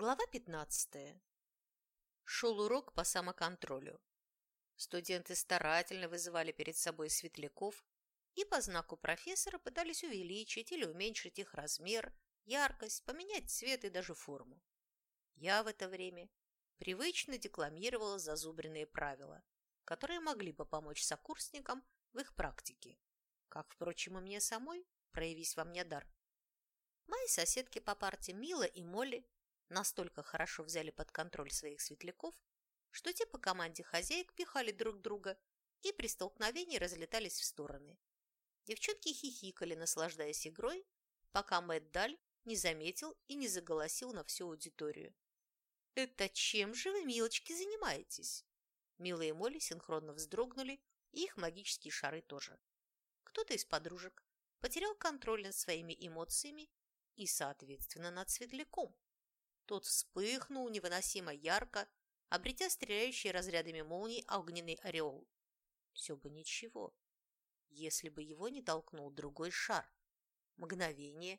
Глава 15. Шел урок по самоконтролю. Студенты старательно вызывали перед собой светляков и по знаку профессора пытались увеличить или уменьшить их размер, яркость, поменять цвет и даже форму. Я в это время привычно декламировала зазубренные правила, которые могли бы помочь сокурсникам в их практике, как, впрочем, и мне самой, проявись во мне дар. Мои соседки по парте Мила и Молли настолько хорошо взяли под контроль своих светляков, что те по команде хозяек пихали друг друга и при столкновении разлетались в стороны. Девчонки хихикали, наслаждаясь игрой, пока Мэтт Даль не заметил и не заголосил на всю аудиторию. «Это чем же вы, милочки, занимаетесь?» Мила и Молли синхронно вздрогнули, и их магические шары тоже. Кто-то из подружек потерял контроль над своими эмоциями и, соответственно, над светляком. Тот вспыхнул невыносимо ярко, обретя стреляющий разрядами молний огненный ореол. Все бы ничего, если бы его не толкнул другой шар. Мгновение,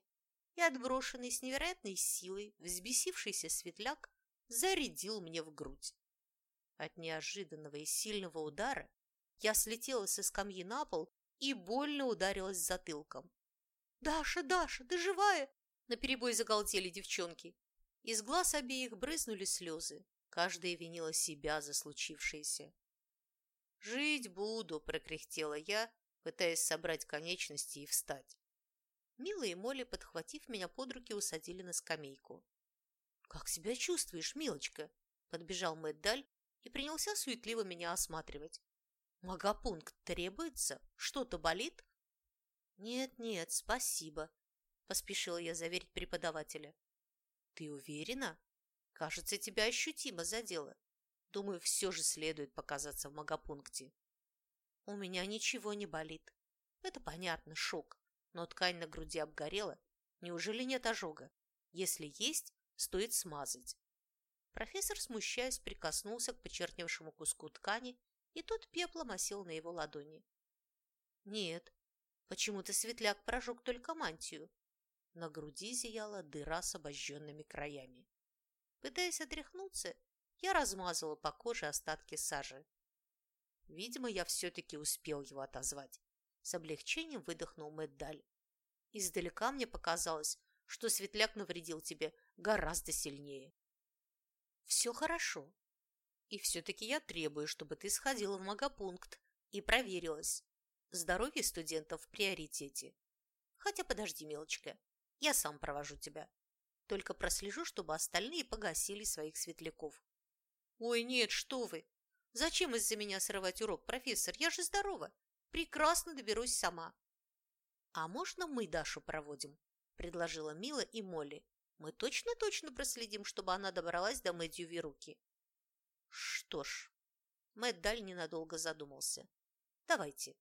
и отброшенный с невероятной силой взбесившийся светляк зарядил мне в грудь. От неожиданного и сильного удара я слетела со скамьи на пол и больно ударилась затылком. «Даша, Даша, ты живая?» – наперебой загалдели девчонки. Из глаз обеих брызнули слезы. Каждая винила себя за случившееся. «Жить буду», – прокряхтела я, пытаясь собрать конечности и встать. Мила и Молли, подхватив меня под руки, усадили на скамейку. «Как себя чувствуешь, милочка?» – подбежал Мэтт Даль и принялся суетливо меня осматривать. «Магопункт требуется? Что-то болит?» «Нет-нет, спасибо», – поспешила я заверить преподавателя. Ты уверена? Кажется, тебя ощутимо задело. Думаю, все же следует показаться в магопункте. У меня ничего не болит. Это понятно, шок. Но ткань на груди обгорела. Неужели нет ожога? Если есть, стоит смазать. Профессор, смущаясь, прикоснулся к почерневшему куску ткани, и тот пеплом осел на его ладони. Нет, почему-то светляк прожег только мантию, на груди зияла дыра с обожженными краями. Пытаясь отряхнуться, я размазала по коже остатки сажи. Видимо, я все-таки успел его отозвать. С облегчением выдохнул Мэддаль. Издалека мне показалось, что светляк навредил тебе гораздо сильнее. Все хорошо. И все-таки я требую, чтобы ты сходила в магопункт и проверилась. Здоровье студентов в приоритете. Хотя подожди, мелочка, я сам провожу тебя. Только прослежу, чтобы остальные погасили своих светляков. Ой, нет, что вы! Зачем из-за меня срывать урок, профессор? Я же здорова. Прекрасно доберусь сама. А можно мы Дашу проводим? Предложила Мила и Молли. Мы точно-точно проследим, чтобы она добралась до Мэдью Веруки. Что ж, Мэтт Даль ненадолго задумался. Давайте.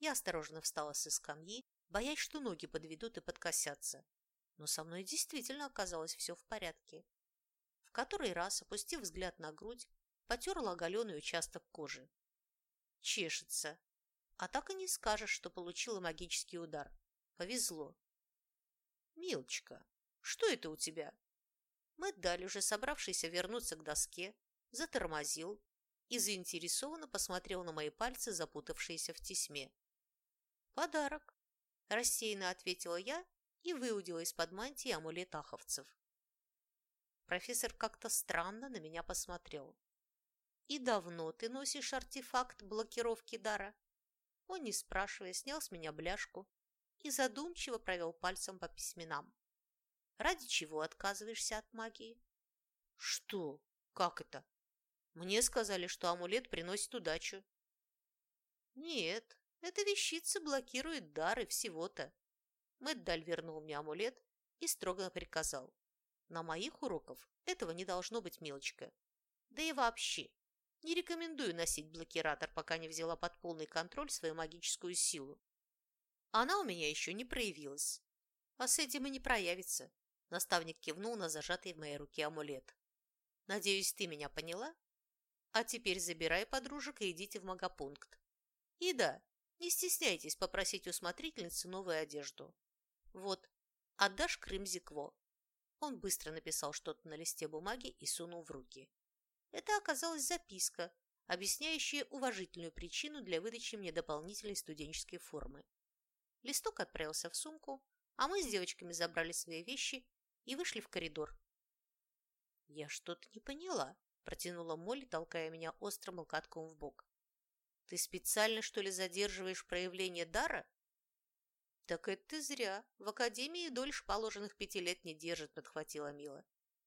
Я осторожно встала со скамьи боясь, что ноги подведут и подкосятся. Но со мной действительно оказалось все в порядке. В который раз, опустив взгляд на грудь, потерла оголенный участок кожи. Чешется. А так и не скажешь, что получила магический удар. Повезло. «Милочка, что это у тебя?» Мэтт Даль, уже собравшийся вернуться к доске, затормозил и заинтересованно посмотрел на мои пальцы, запутавшиеся в тесьме. «Подарок», Рассеянно ответила я и выудила из-под мантии амулет аховцев. Профессор как-то странно на меня посмотрел. «И давно ты носишь артефакт блокировки дара?» Он, не спрашивая, снял с меня бляшку и задумчиво провел пальцем по письменам. «Ради чего отказываешься от магии?» «Что? Как это? Мне сказали, что амулет приносит удачу». «Нет, эта вещица блокирует дары всего-то. Мэддаль вернул мне амулет и строго приказал. На моих уроках этого не должно быть, мелочка. Да и вообще, не рекомендую носить блокиратор, пока не взяла под полный контроль свою магическую силу. Она у меня еще не проявилась. А с этим и не проявится. Наставник кивнул на зажатый в моей руке амулет. Надеюсь, ты меня поняла? А теперь забирай подружек и идите в магопункт. И да, не стесняйтесь попросить у смотрительницы новую одежду. Вот, отдашь Крымзикво. Он быстро написал что-то на листе бумаги и сунул в руки. Это оказалась записка, объясняющая уважительную причину для выдачи мне дополнительной студенческой формы. Листок отправился в сумку, а мы с девочками забрали свои вещи и вышли в коридор. «Я что-то не поняла», – протянула Молли, толкая меня острым локотком в бок. «Ты специально, что ли, задерживаешь проявление дара?» «Так это ты зря. В академии дольше положенных пяти лет не держит», – подхватила Мила.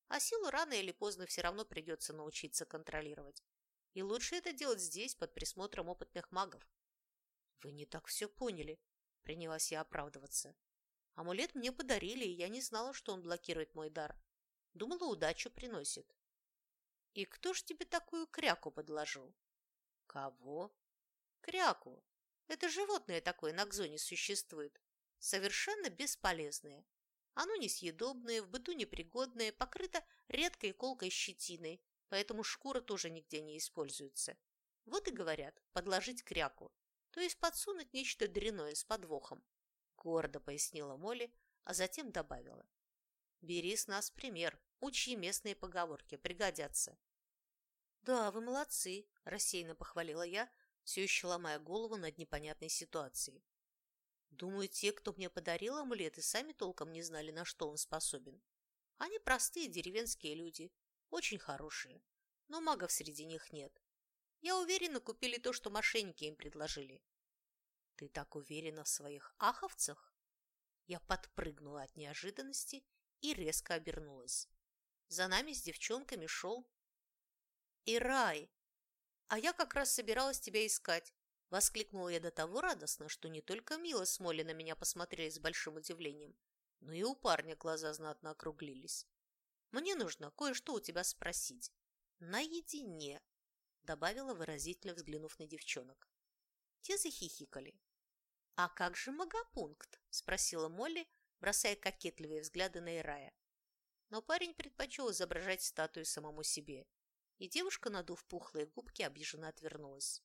«А силу рано или поздно все равно придется научиться контролировать. И лучше это делать здесь, под присмотром опытных магов». «Вы не так все поняли», – принялась я оправдываться. «Амулет мне подарили, и я не знала, что он блокирует мой дар. Думала, удачу приносит». «И кто ж тебе такую кряку подложил?» «Кого?» «Кряку. Это животное такое на Кзоне существует. Совершенно бесполезное. Оно несъедобное, в быту непригодное, покрыто редкой колкой щетиной, поэтому шкура тоже нигде не используется. Вот и говорят, подложить кряку, то есть подсунуть нечто дряное с подвохом. Гордо пояснила Молли, а затем добавила. Бери с нас пример, учи местные поговорки, пригодятся. Да, вы молодцы, рассеянно похвалила я, все еще ломая голову над непонятной ситуацией. Думаю, те, кто мне подарил амулет, и сами толком не знали, на что он способен. Они простые деревенские люди, очень хорошие, но магов среди них нет. Я уверена, купили то, что мошенники им предложили. Ты так уверена в своих аховцах? Я подпрыгнула от неожиданности и резко обернулась. За нами с девчонками шел Ирай. А я как раз собиралась тебя искать. Воскликнула я до того радостно, что не только Мила с Молли на меня посмотрели с большим удивлением, но и у парня глаза знатно округлились. Мне нужно кое-что у тебя спросить. Наедине, добавила выразительно, взглянув на девчонок. Те захихикали. «А как же магопункт?» – спросила Молли, бросая кокетливые взгляды на Ирая. Но парень предпочел изображать статую самому себе, и девушка, надув пухлые губки, обиженно отвернулась.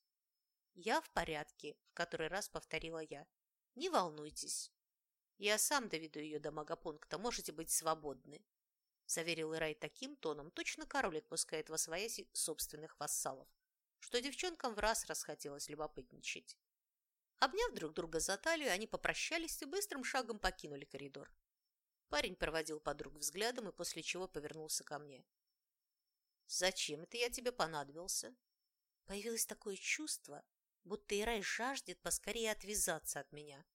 «Я в порядке», – в который раз повторила я. «Не волнуйтесь. Я сам доведу ее до магопункта, можете быть свободны заверил Ирай таким тоном, точно король отпускает во свояси собственных вассалов, что девчонкам в раз расхотелось любопытничать. Обняв друг друга за талию, они попрощались и быстрым шагом покинули коридор. Парень проводил подруг взглядом и после чего повернулся ко мне. «Зачем это я тебе понадобился?» Появилось такое чувство, будто Ирай жаждет поскорее отвязаться от меня.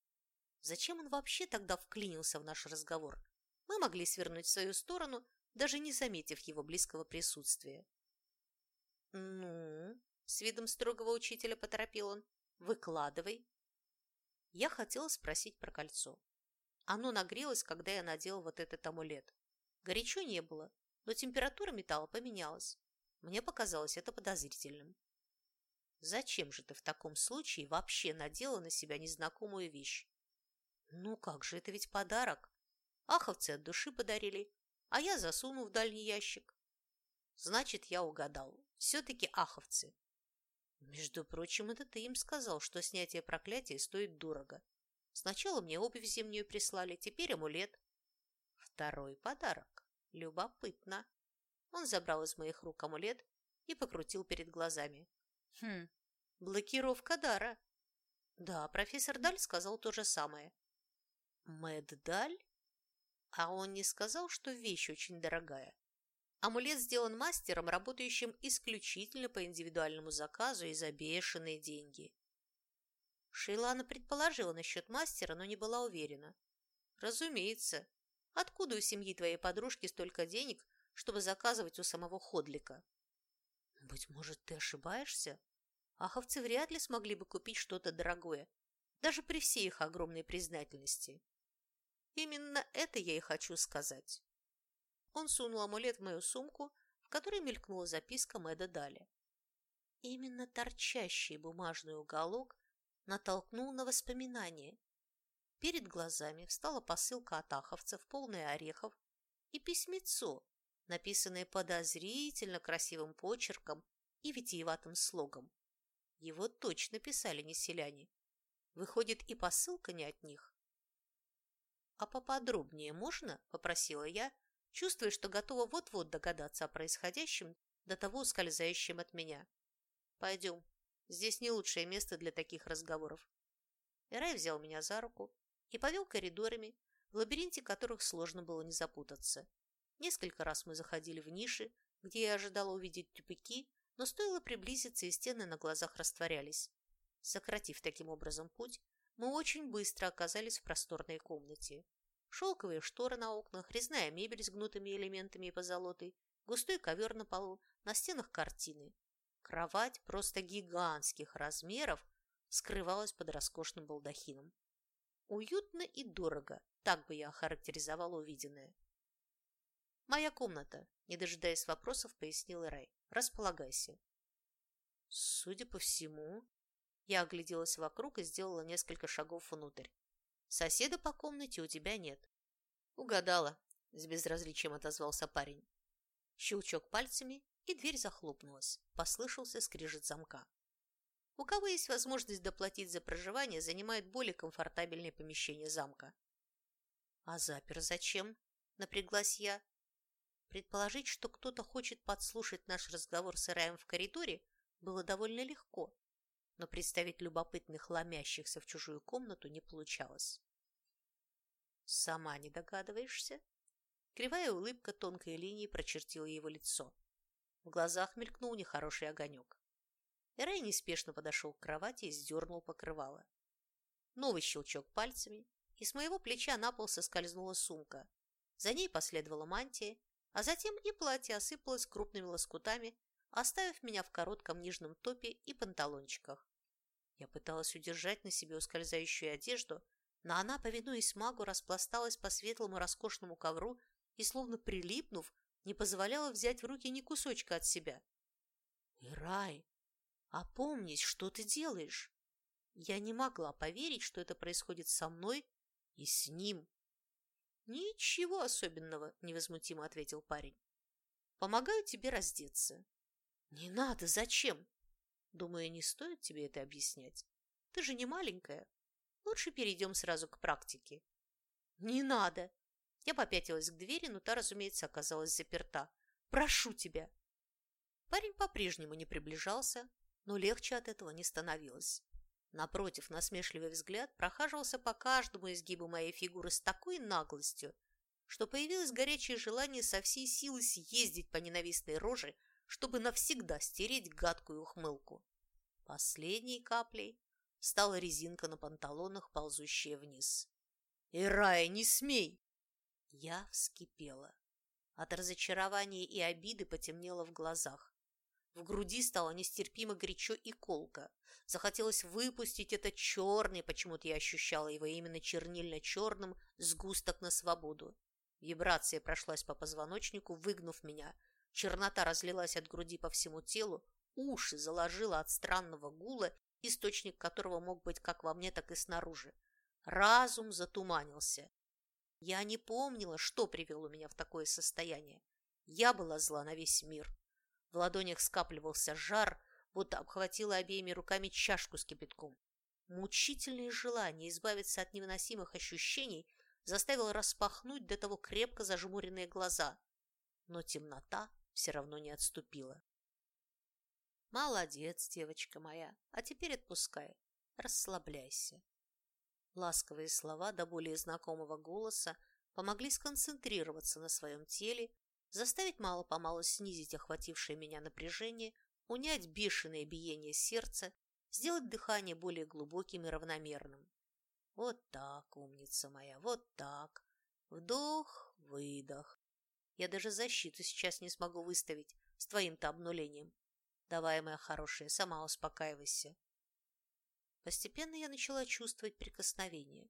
Зачем он вообще тогда вклинился в наш разговор? мы могли свернуть в свою сторону, даже не заметив его близкого присутствия. «Ну?» – с видом строгого учителя поторопил он. «Выкладывай». Я хотела спросить про кольцо. Оно нагрелось, когда я надел вот этот амулет. Горячо не было, но температура металла поменялась. Мне показалось это подозрительным. Зачем же ты в таком случае вообще надела на себя незнакомую вещь? Ну как же, это ведь подарок. Аховцы от души подарили, а я засуну в дальний ящик. Значит, я угадал. Все-таки аховцы. Между прочим, это ты им сказал, что снятие проклятия стоит дорого. Сначала мне обувь зимнюю прислали, теперь амулет. Второй подарок. Любопытно. Он забрал из моих рук амулет и покрутил перед глазами. Хм, блокировка дара. Да, профессор Даль сказал то же самое. Мэд Даль? А он не сказал, что вещь очень дорогая. Амулет сделан мастером, работающим исключительно по индивидуальному заказу и за бешеные деньги. Шейлана предположила насчет мастера, но не была уверена. Разумеется. Откуда у семьи твоей подружки столько денег, чтобы заказывать у самого Ходлика? Быть может, ты ошибаешься? Аховцы вряд ли смогли бы купить что-то дорогое, даже при всей их огромной признательности. Именно это я и хочу сказать. Он сунул амулет в мою сумку, в которой мелькнула записка Мэда Дали. Именно торчащий бумажный уголок натолкнул на воспоминание. Перед глазами встала посылка от аховцев, полная орехов, и письмецо, написанное подозрительно красивым почерком и витиеватым слогом. Его точно писали не селяне. Выходит, и посылка не от них. «А поподробнее можно?» – попросила я, чувствуя, что готова вот-вот догадаться о происходящем, до того ускользающем от меня. «Пойдем. Здесь не лучшее место для таких разговоров». Ирай взял меня за руку и повел коридорами, в лабиринте которых сложно было не запутаться. Несколько раз мы заходили в ниши, где я ожидала увидеть тупики, но стоило приблизиться, и стены на глазах растворялись. Сократив таким образом путь, мы очень быстро оказались в просторной комнате. Шелковые шторы на окнах, резная мебель с гнутыми элементами и позолотой, густой ковер на полу, на стенах картины. Кровать просто гигантских размеров скрывалась под роскошным балдахином. Уютно и дорого, так бы я охарактеризовала увиденное. «Моя комната», – не дожидаясь вопросов, пояснил Рэй. «Располагайся». Судя по всему, я огляделась вокруг и сделала несколько шагов внутрь. Соседа по комнате у тебя нет. Угадала, с безразличием отозвался парень. Щелчок пальцами, и дверь захлопнулась. Послышался скрежет замка. У кого есть возможность доплатить за проживание, занимает более комфортабельное помещение замка. А запер зачем? Напряглась я. Предположить, что кто-то хочет подслушать наш разговор с Ираем в коридоре, было довольно легко но представить любопытных ломящихся в чужую комнату не получалось. «Сама не догадываешься?» Кривая улыбка тонкой линии прочертила его лицо. В глазах мелькнул нехороший огонек. Эрей неспешно подошел к кровати и сдернул покрывало. Новый щелчок пальцами, и с моего плеча на пол соскользнула сумка. За ней последовала мантия, а затем и платье осыпалось крупными лоскутами, оставив меня в коротком нижнем топе и панталончиках. Я пыталась удержать на себе ускользающую одежду, но она, повинуясь магу, распласталась по светлому роскошному ковру и, словно прилипнув, не позволяла взять в руки ни кусочка от себя. «Ирай, опомнись, что ты делаешь?» Я не могла поверить, что это происходит со мной и с ним. «Ничего особенного», – невозмутимо ответил парень. «Помогаю тебе раздеться». «Не надо, зачем?» Думаю, не стоит тебе это объяснять. Ты же не маленькая. Лучше перейдем сразу к практике. Не надо. Я попятилась к двери, но та, разумеется, оказалась заперта. Прошу тебя. Парень по-прежнему не приближался, но легче от этого не становилось. Напротив, насмешливый взгляд прохаживался по каждому изгибу моей фигуры с такой наглостью, что появилось горячее желание со всей силы съездить по ненавистной роже чтобы навсегда стереть гадкую ухмылку. Последней каплей стала резинка на панталонах, ползущая вниз. «Ирая, не смей!» Я вскипела. От разочарования и обиды потемнело в глазах. В груди стало нестерпимо горячо и колко. Захотелось выпустить этот черный, почему-то я ощущала его именно чернильно-черным, сгусток на свободу. Вибрация прошлась по позвоночнику, выгнув меня – Чернота разлилась от груди по всему телу, уши заложила от странного гула, источник которого мог быть как во мне, так и снаружи. Разум затуманился. Я не помнила, что привело меня в такое состояние. Я была зла на весь мир. В ладонях скапливался жар, будто обхватила обеими руками чашку с кипятком. Мучительное желание избавиться от невыносимых ощущений заставило распахнуть до того крепко зажмуренные глаза. Но темнота все равно не отступила. «Молодец, девочка моя, а теперь отпускай, расслабляйся». Ласковые слова до более знакомого голоса помогли сконцентрироваться на своем теле, заставить мало-помалу снизить охватившее меня напряжение, унять бешеное биение сердца, сделать дыхание более глубоким и равномерным. Вот так, умница моя, вот так. Вдох, выдох. Я даже защиту сейчас не смогу выставить с твоим-то обнулением. Давай, моя хорошая, сама успокаивайся. Постепенно я начала чувствовать прикосновение.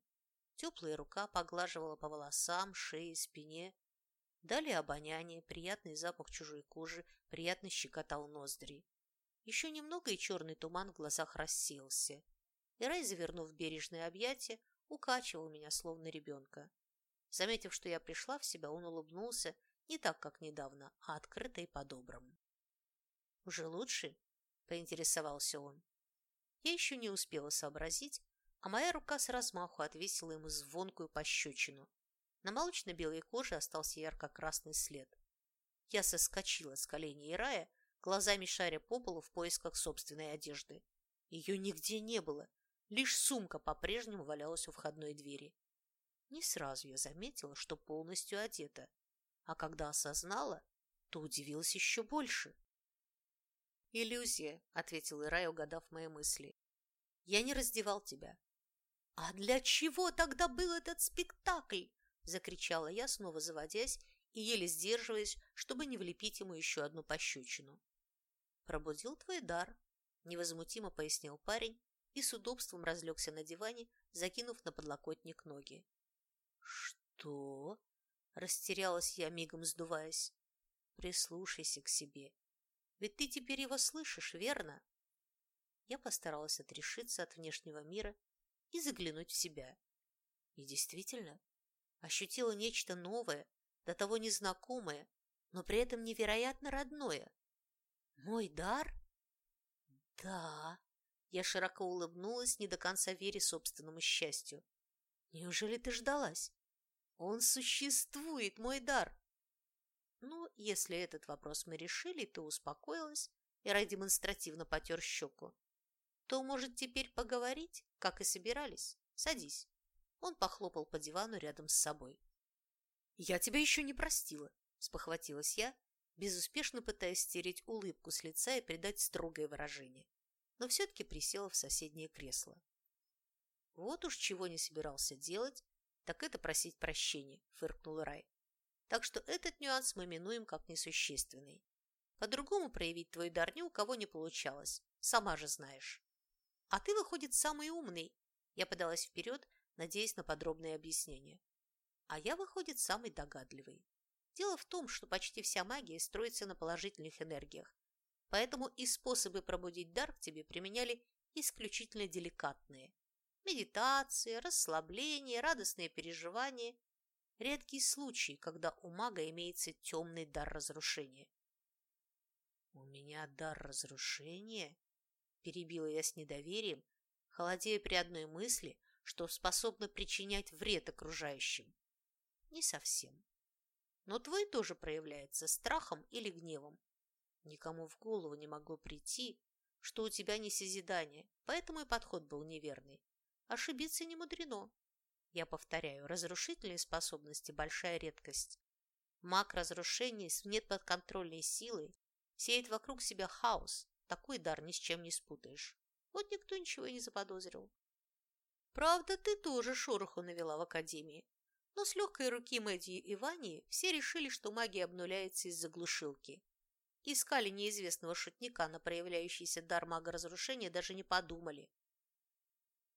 Теплая рука поглаживала по волосам, шее, спине. Далее обоняние, приятный запах чужой кожи, приятно щекотал ноздри. Еще немного, и черный туман в глазах рассеялся. И рай, завернув бережное объятие, укачивал меня, словно ребенка. Заметив, что я пришла в себя, он улыбнулся не так, как недавно, а открыто и по-доброму. «Уже лучше?» – поинтересовался он. Я еще не успела сообразить, а моя рука с размаху отвесила ему звонкую пощечину. На молочно-белой коже остался ярко-красный след. Я соскочила с коленей Ирая, глазами шаря по полу в поисках собственной одежды. Ее нигде не было, лишь сумка по-прежнему валялась у входной двери. Не сразу я заметила, что полностью одета, а когда осознала, то удивилась еще больше. «Иллюзия», — ответил Ирай, угадав мои мысли. «Я не раздевал тебя». «А для чего тогда был этот спектакль?» — закричала я, снова заводясь и еле сдерживаясь, чтобы не влепить ему еще одну пощечину. «Пробудил твой дар», — невозмутимо пояснил парень и с удобством разлегся на диване, закинув на подлокотник ноги. «Что?» – растерялась я, мигом сдуваясь. «Прислушайся к себе. Ведь ты теперь его слышишь, верно?» Я постаралась отрешиться от внешнего мира и заглянуть в себя. И действительно, ощутила нечто новое, до того незнакомое, но при этом невероятно родное. Мой дар? Да. Я широко улыбнулась, не до конца веря собственному счастью. Неужели ты ждалась? Он существует, мой дар. Ну, если этот вопрос мы решили, ты успокоилась, и Рай демонстративно потер щеку, то, может, теперь поговорить, как и собирались? Садись. Он похлопал по дивану рядом с собой. «Я тебя еще не простила», – спохватилась я, безуспешно пытаясь стереть улыбку с лица и придать строгое выражение, но все-таки присела в соседнее кресло. Вот уж чего не собирался делать, так это просить прощения, фыркнул Рай. Так что этот нюанс мы минуем как несущественный. По-другому проявить твой дар ни у кого не получалось, сама же знаешь. А ты, выходит, самый умный. Я подалась вперед, надеясь на подробное объяснение. А я, выходит, самый догадливый. Дело в том, что почти вся магия строится на положительных энергиях, поэтому и способы пробудить дар к тебе применяли исключительно деликатные, Медитация, расслабление, радостные переживания – редкий случай, когда у мага имеется темный дар разрушения. «У меня дар разрушения?» – перебила я с недоверием, холодея при одной мысли, что способна причинять вред окружающим. Не совсем. Но твой тоже проявляется страхом или гневом. Никому в голову не могло прийти, что у тебя не созидание, поэтому и подход был неверный. Ошибиться не мудрено. Я повторяю, разрушительные способности – большая редкость. Маг разрушений с неподконтрольной силой сеет вокруг себя хаос. Такой дар ни с чем не спутаешь. Вот никто ничего и не заподозрил. Правда, ты тоже шороху навела в Академии. Но с легкой руки Мэдди и Вани все решили, что магия обнуляется из-за глушилки. Искали неизвестного шутника на проявляющийся дар мага разрушения, даже не подумали.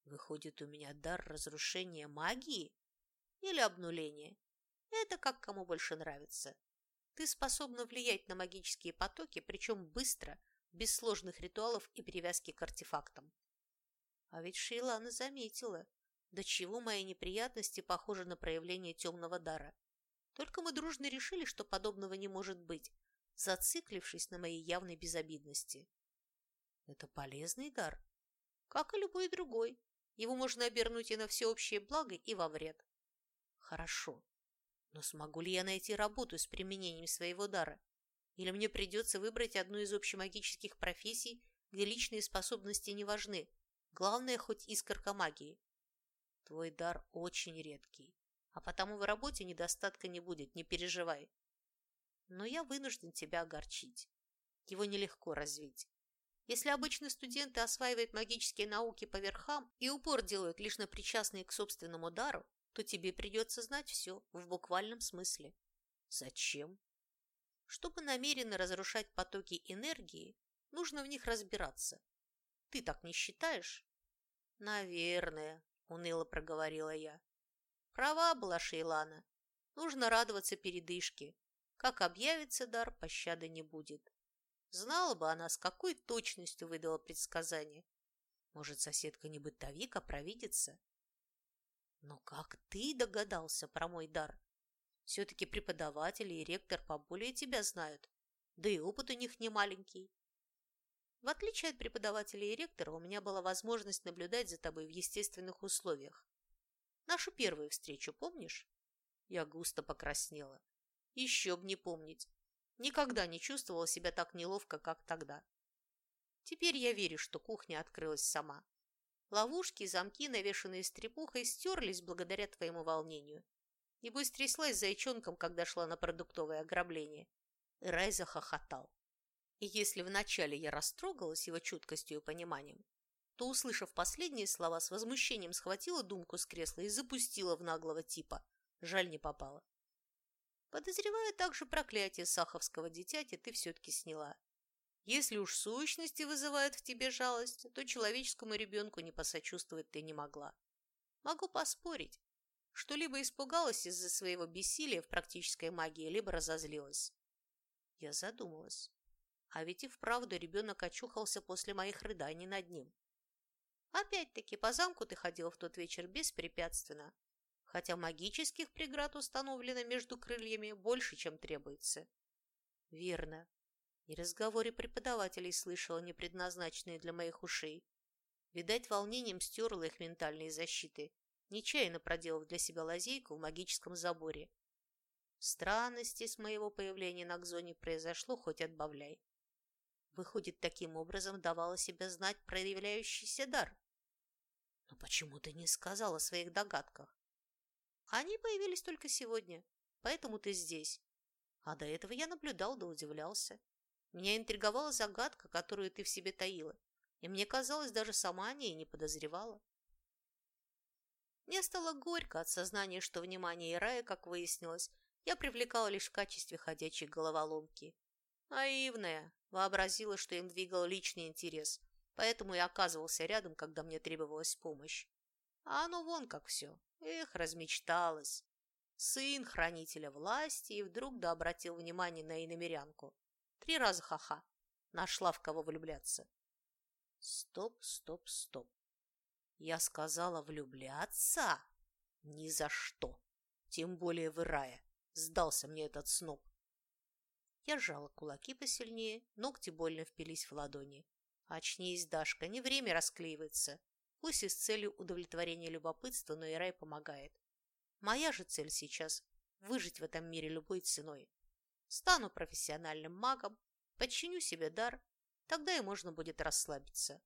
Выходит, у меня дар разрушения магии? Или обнуления? Это как кому больше нравится. Ты способна влиять на магические потоки, причем быстро, без сложных ритуалов и привязки к артефактам. А ведь Шейлана заметила, до чего мои неприятности похожи на проявление темного дара. Только мы дружно решили, что подобного не может быть, зациклившись на моей явной безобидности. Это полезный дар, как и любой другой. Его можно обернуть и на всеобщее благо, и во вред. Хорошо. Но смогу ли я найти работу с применением своего дара? Или мне придется выбрать одну из общемагических профессий, где личные способности не важны? Главное, хоть искорка магии. Твой дар очень редкий, а потому в работе недостатка не будет, не переживай. Но я вынужден тебя огорчить. Его нелегко развить. Если обычно студенты осваивают магические науки по верхам и упор делают лишь на причастные к собственному дару, то тебе придется знать все в буквальном смысле. Зачем? Чтобы намеренно разрушать потоки энергии, нужно в них разбираться. Ты так не считаешь? Наверное, уныло проговорила я. Права была Шейлана. Нужно радоваться передышке. Как объявится дар, пощады не будет. Знала бы она, с какой точностью выдала предсказание. Может, соседка не бытовик, а провидица? Но как ты догадался про мой дар? Все-таки преподаватели и ректор поболее тебя знают, да и опыт у них не маленький. В отличие от преподавателя и ректора, у меня была возможность наблюдать за тобой в естественных условиях. Нашу первую встречу помнишь? Я густо покраснела. Еще б не помнить. Никогда не чувствовала себя так неловко, как тогда. Теперь я верю, что кухня открылась сама. Ловушки и замки, навешанные стрепухой, стерлись благодаря твоему волнению. Небось, тряслась зайчонком, когда шла на продуктовое ограбление. Рай захохотал. И если вначале я растрогалась его чуткостью и пониманием, то, услышав последние слова, с возмущением схватила думку с кресла и запустила в наглого типа. Жаль, не попала. Подозреваю, также проклятие саховского дитяти ты все-таки сняла. Если уж сущности вызывают в тебе жалость, то человеческому ребенку не посочувствовать ты не могла. Могу поспорить, что либо испугалась из-за своего бессилия в практической магии, либо разозлилась. Я задумалась. А ведь и вправду ребенок очухался после моих рыданий над ним. Опять-таки, по замку ты ходил в тот вечер беспрепятственно, хотя магических преград установлено между крыльями больше, чем требуется. Верно, и разговоры преподавателей слышала, не предназначенные для моих ушей. Видать, волнением стерла их ментальные защиты, нечаянно проделав для себя лазейку в магическом заборе. Странности с моего появления на Кзоне произошло, хоть отбавляй. Выходит, таким образом давала себя знать проявляющийся дар. Но почему ты не сказал о своих догадках? Они появились только сегодня, поэтому ты здесь. А до этого я наблюдал да удивлялся. Меня интриговала загадка, которую ты в себе таила, и мне казалось, даже сама о ней не подозревала. Мне стало горько от сознания, что внимание Ирая, как выяснилось, я привлекала лишь в качестве ходячей головоломки. Наивная, вообразила, что им двигал личный интерес, поэтому и оказывался рядом, когда мне требовалась помощь. А оно вон как все. Эх, размечталась. Сын хранителя власти и вдруг да обратил внимание на иномерянку. Три раза ха-ха. Нашла в кого влюбляться. Стоп, стоп, стоп. Я сказала влюбляться? Ни за что. Тем более в Ирая. Сдался мне этот сноб. Я сжала кулаки посильнее, ногти больно впились в ладони. Очнись, Дашка, не время расклеиваться. Пусть и с целью удовлетворения любопытства, но Ирай помогает. Моя же цель сейчас – выжить в этом мире любой ценой. Стану профессиональным магом, подчиню себе дар, тогда и можно будет расслабиться.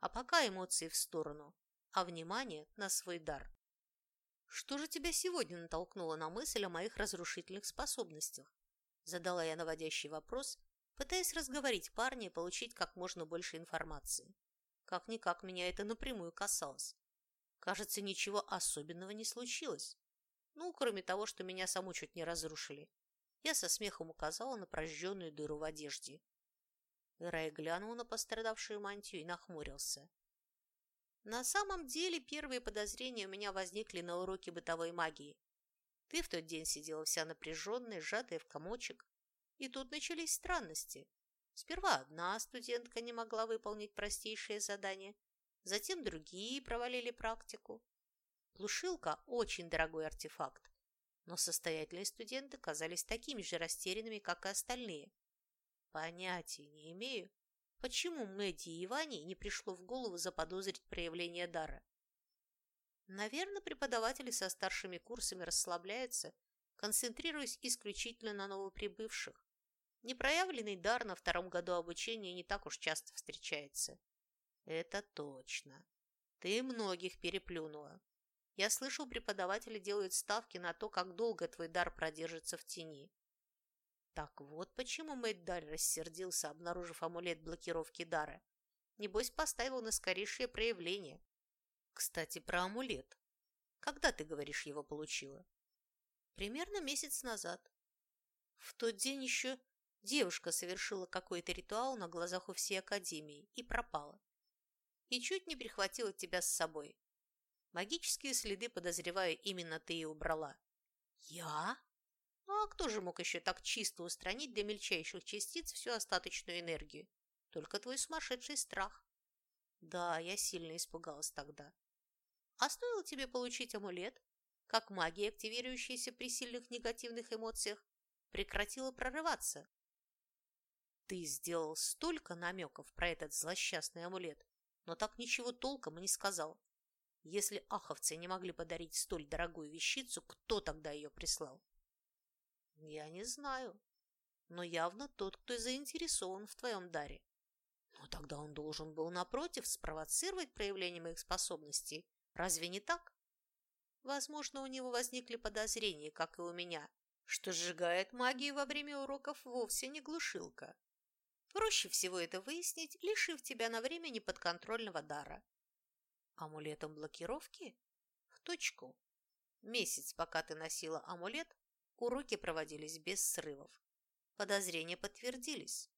А пока эмоции в сторону, а внимание на свой дар. Что же тебя сегодня натолкнуло на мысль о моих разрушительных способностях? Задала я наводящий вопрос, пытаясь разговорить парня и получить как можно больше информации. Как-никак меня это напрямую касалось. Кажется, ничего особенного не случилось. Ну, кроме того, что меня саму чуть не разрушили. Я со смехом указала на прожженную дыру в одежде. Рай глянул на пострадавшую мантию и нахмурился. На самом деле первые подозрения у меня возникли на уроке бытовой магии. Ты в тот день сидела вся напряженная, сжатая в комочек. И тут начались странности. Сперва одна студентка не могла выполнить простейшее задание, затем другие провалили практику. Глушилка – очень дорогой артефакт, но состоятельные студенты казались такими же растерянными, как и остальные. Понятия не имею, почему Мэдди и Иване не пришло в голову заподозрить проявление дара. Наверное, преподаватели со старшими курсами расслабляются, концентрируясь исключительно на новоприбывших. Непроявленный дар на втором году обучения не так уж часто встречается. Это точно. Ты многих переплюнула. Я слышал, преподаватели делают ставки на то, как долго твой дар продержится в тени. Так вот почему Мэддаль рассердился, обнаружив амулет блокировки дара. Небось, поставил на скорейшее проявление. Кстати, про амулет. Когда, ты говоришь, его получила? Примерно месяц назад. В тот день еще девушка совершила какой-то ритуал на глазах у всей Академии и пропала. И чуть не прихватила тебя с собой. Магические следы, подозреваю, именно ты и убрала. Я? Ну а кто же мог еще так чисто устранить для мельчайших частиц всю остаточную энергию? Только твой сумасшедший страх. Да, я сильно испугалась тогда. А стоило тебе получить амулет, как магия, активирующаяся при сильных негативных эмоциях, прекратила прорываться. Ты сделал столько намеков про этот злосчастный амулет, но так ничего толком и не сказал. Если аховцы не могли подарить столь дорогую вещицу, кто тогда ее прислал? Я не знаю, но явно тот, кто заинтересован в твоем даре. Но тогда он должен был, напротив, спровоцировать проявление моих способностей. Разве не так? Возможно, у него возникли подозрения, как и у меня, что сжигает магию во время уроков вовсе не глушилка. Проще всего это выяснить, лишив тебя на время неподконтрольного дара. Амулетом блокировки? В точку. Месяц, пока ты носила амулет, уроки проводились без срывов. Подозрения подтвердились.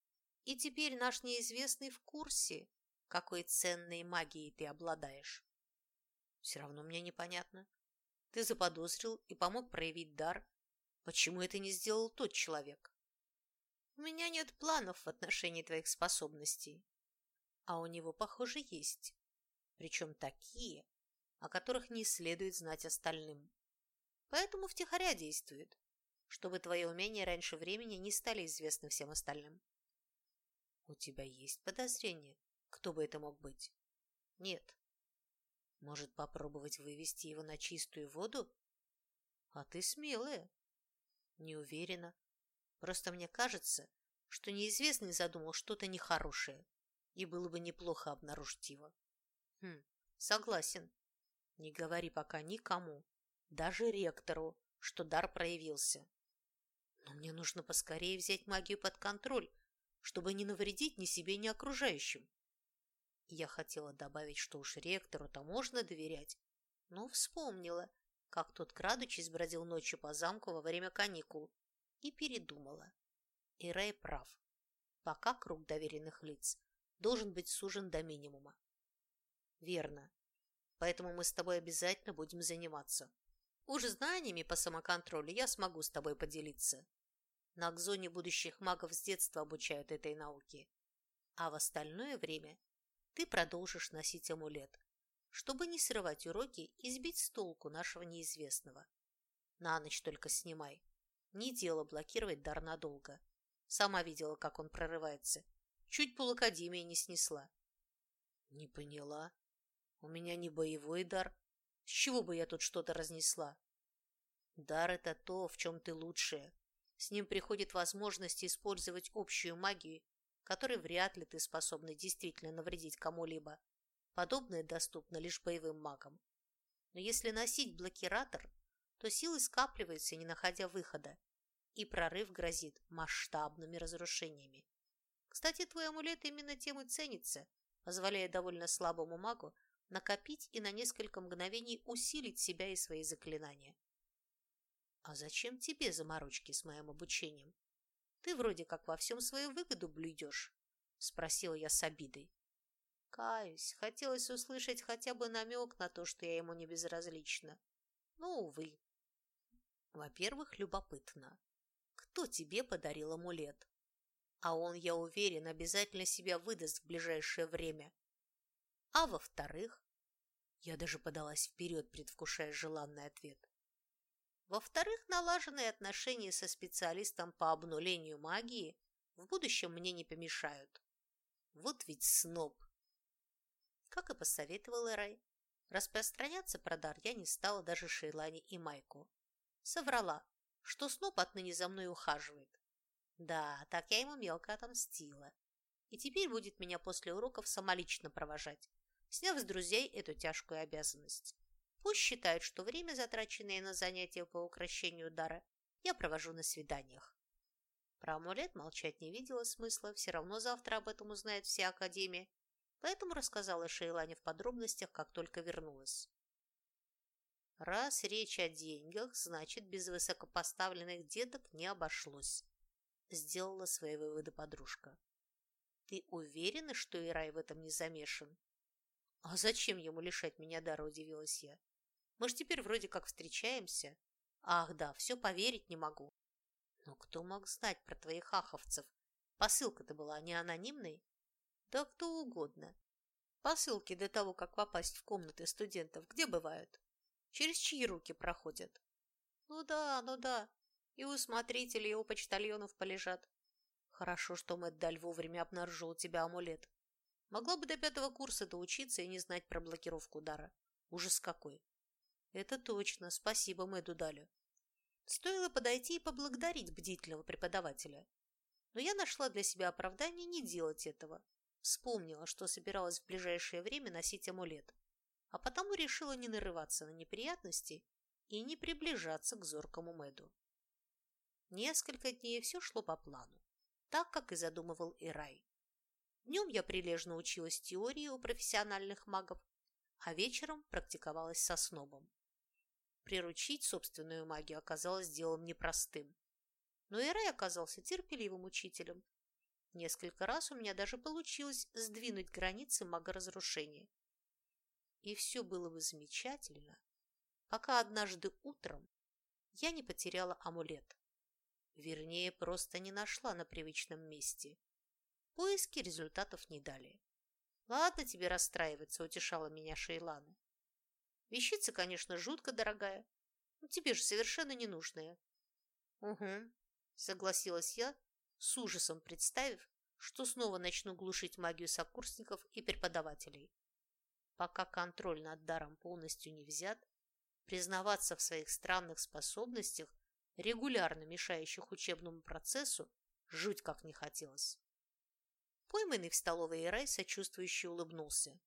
И теперь наш неизвестный в курсе, какой ценной магией ты обладаешь. Все равно мне непонятно. Ты заподозрил и помог проявить дар. Почему это не сделал тот человек? У меня нет планов в отношении твоих способностей. А у него, похоже, есть. Причем такие, о которых не следует знать остальным. Поэтому втихаря действует, чтобы твои умения раньше времени не стали известны всем остальным. У тебя есть подозрение, кто бы это мог быть? Нет. Может, попробовать вывести его на чистую воду? А ты смелая. Не уверена. Просто мне кажется, что неизвестный задумал что-то нехорошее, и было бы неплохо обнаружить его. Хм, согласен. Не говори пока никому, даже ректору, что дар проявился. Но мне нужно поскорее взять магию под контроль, чтобы не навредить ни себе, ни окружающим. Я хотела добавить, что уж ректору-то можно доверять, но вспомнила, как тот крадучись бродил ночью по замку во время каникул, и передумала. И Рэй прав. Пока круг доверенных лиц должен быть сужен до минимума. Верно. Поэтому мы с тобой обязательно будем заниматься. Уж знаниями по самоконтролю я смогу с тобой поделиться. На Акзоне будущих магов с детства обучают этой науке. А в остальное время ты продолжишь носить амулет, чтобы не срывать уроки и сбить с толку нашего неизвестного. На ночь только снимай. Не дело блокировать дар надолго. Сама видела, как он прорывается. Чуть полакадемии не снесла. Не поняла. У меня не боевой дар. С чего бы я тут что-то разнесла? Дар — это то, в чем ты лучшая. С ним приходит возможность использовать общую магию которой вряд ли ты способна действительно навредить кому-либо. Подобное доступно лишь боевым магам. Но если носить блокиратор, то силы скапливаются, не находя выхода, и прорыв грозит масштабными разрушениями. Кстати, твой амулет именно тем и ценится, позволяя довольно слабому магу накопить и на несколько мгновений усилить себя и свои заклинания. А зачем тебе заморочки с моим обучением? Ты вроде как во всем свою выгоду блюдешь, — спросила я с обидой. Каюсь, хотелось услышать хотя бы намек на то, что я ему не безразлична. Но, увы. Во-первых, любопытно. Кто тебе подарил амулет? А он, я уверен, обязательно себя выдаст в ближайшее время. А во-вторых, я даже подалась вперед, предвкушая желанный ответ. Во-вторых, налаженные отношения со специалистом по обнулению магии в будущем мне не помешают. Вот ведь сноб! Как и посоветовал Эрай, распространяться про дар я не стала даже Шейлане и Майку. Соврала, что сноб отныне за мной ухаживает. Да, так я ему мелко отомстила. И теперь будет меня после уроков самолично провожать, сняв с друзей эту тяжкую обязанность. Пусть считают, что время, затраченное на занятия по украшению дара, я провожу на свиданиях. Про амулет молчать не видела смысла, все равно завтра об этом узнает вся Академия, поэтому рассказала Шейлане в подробностях, как только вернулась. Раз речь о деньгах, значит, без высокопоставленных деток не обошлось. Сделала свои выводы подружка. Ты уверена, что Ирай в этом не замешан? А зачем ему лишать меня дара, удивилась я. Мы ж теперь вроде как встречаемся. Ах да, все поверить не могу. Но кто мог знать про твоих аховцев? Посылка-то была не анонимной? Да кто угодно. Посылки до того, как попасть в комнаты студентов, где бывают? Через чьи руки проходят? Ну да, ну да. И у смотрителей, и у почтальонов полежат. Хорошо, что Мэтт Даль вовремя обнаружил у тебя амулет. Могла бы до пятого курса доучиться и не знать про блокировку удара. Ужас какой. Это точно, спасибо Мэду Далю. Стоило подойти и поблагодарить бдительного преподавателя. Но я нашла для себя оправдание не делать этого. Вспомнила, что собиралась в ближайшее время носить амулет, а потому решила не нарываться на неприятности и не приближаться к зоркому Мэду. Несколько дней все шло по плану, так, как и задумывал Ирай. Днем я прилежно училась теории у профессиональных магов, а вечером практиковалась со снобом. Приручить собственную магию оказалось делом непростым. Но Ирай оказался терпеливым учителем. Несколько раз у меня даже получилось сдвинуть границы магоразрушения. И все было бы замечательно, пока однажды утром я не потеряла амулет. Вернее, просто не нашла на привычном месте. Поиски результатов не дали. «Ладно тебе расстраиваться», — утешала меня Шейлана. «Вещица, конечно, жутко дорогая, но тебе же совершенно ненужная». «Угу», — согласилась я, с ужасом представив, что снова начну глушить магию сокурсников и преподавателей. Пока контроль над даром полностью не взят, признаваться в своих странных способностях, регулярно мешающих учебному процессу, жуть как не хотелось. Пойманный в столовой Ирай сочувствующе улыбнулся.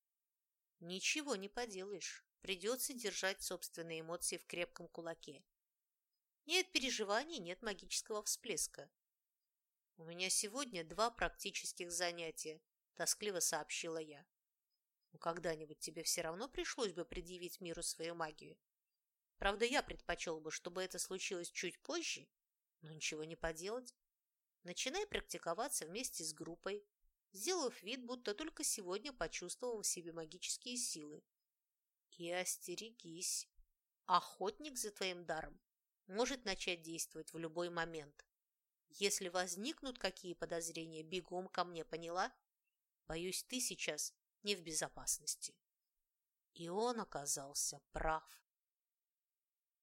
«Ничего не поделаешь. Придется держать собственные эмоции в крепком кулаке. Нет переживаний, нет магического всплеска. «У меня сегодня два практических занятия», – тоскливо сообщила я. «Ну, когда-нибудь тебе все равно пришлось бы предъявить миру свою магию. Правда, я предпочел бы, чтобы это случилось чуть позже, но ничего не поделать. Начинай практиковаться вместе с группой, сделав вид, будто только сегодня почувствовал в себе магические силы. И остерегись. Охотник за твоим даром может начать действовать в любой момент. Если возникнут какие подозрения, бегом ко мне, поняла? Боюсь, ты сейчас не в безопасности. И он оказался прав.